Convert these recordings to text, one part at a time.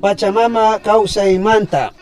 Pachamama, causa y manta.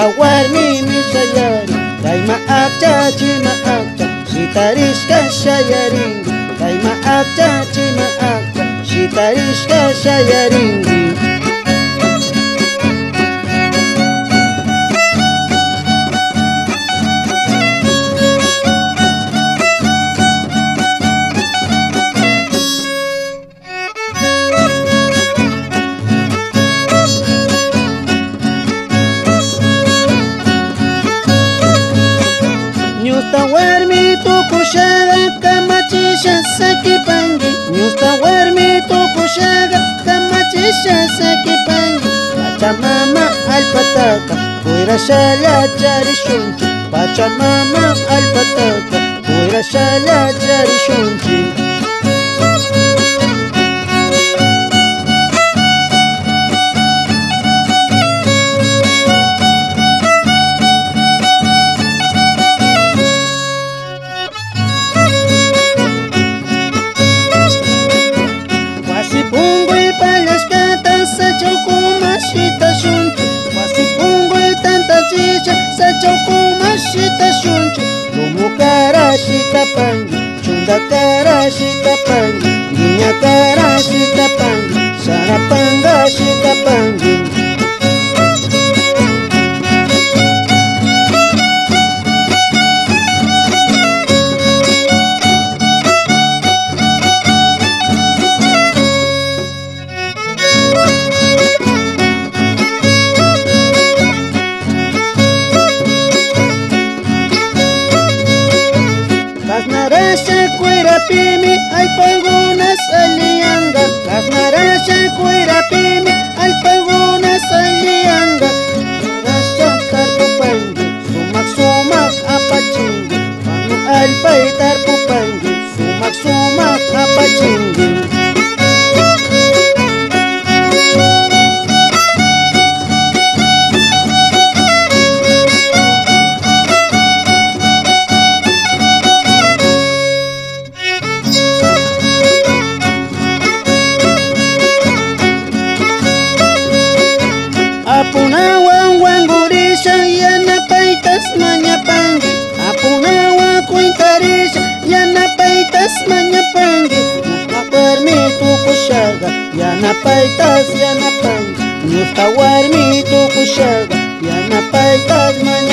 kawarmi mi shayari kay maakcha chi maakcha shitarishka shayaringi kay maakcha chi maakcha shitarishka shayaringi warmi tukushaga kamachisha sakipangi ñusta warmi tukushaga kamachisha sakipangi pachamama allpataka kuyrashala charishunki pachamama allpataka kuyrashala charishunki Teresita Pan, chunda Teresita Pan, niña Teresita Pan, sarapanga Teresita alpagunas alianga kasnarasha kuirapimi alpagunas alianga kasnarasha tartupangi sumak sumak apachingi panu alpaita Apunawan wankurishan yanapaytas mañapanki Apunawan kuytarishan yanapaytas mañapanki Ñuka warmi tukushaga yanapaytas yanapanki Ñuka puxada tukushaga yanapaytas mañapanki